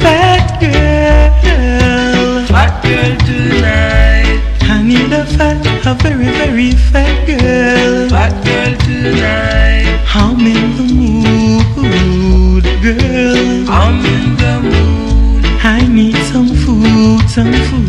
fat girl. Fat girl tonight. I need a fat, a very, very fat girl. Fat girl tonight. I'm in the mood, girl. I'm in the mood. I need some food, some food.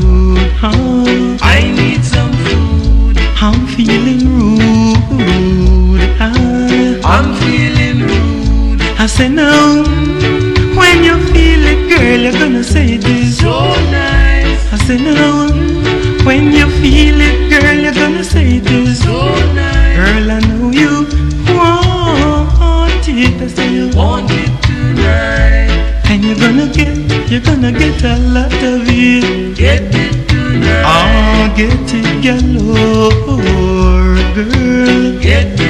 When you feel it, girl, you're gonna say it is tonight. Girl, I know you want it. I say you want it tonight. And you're gonna get, you're gonna get a lot of it. Get it tonight. Oh, get it galore, girl. Get it.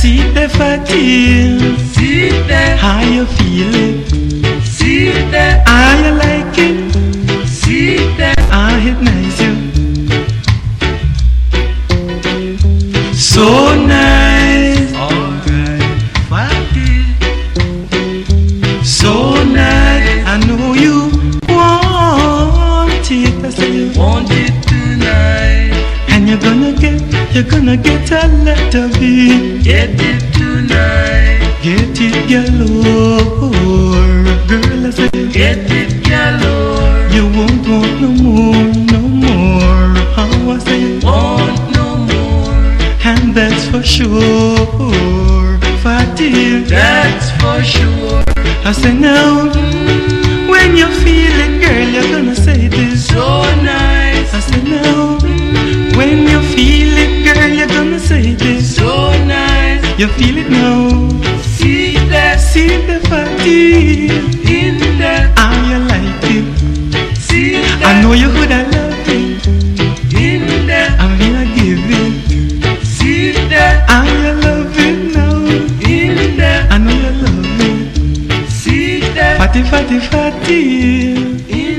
See the fatigue. How you feel it? You're gonna get a letter B. Get it tonight. Get it galore, girl. I say Get it galore. you won't want no more, no more. How I say, Want no more. and that's for sure. Fatil, That's for sure. I say now, when mm. You feel it now. See that, see the fatigue in that. I'm you like it. See that. I know you could have loved it. In that. I'm gonna give it. See that. I'm your love now. In that. I know you love it. See that. Fatty, fatty, fatty. In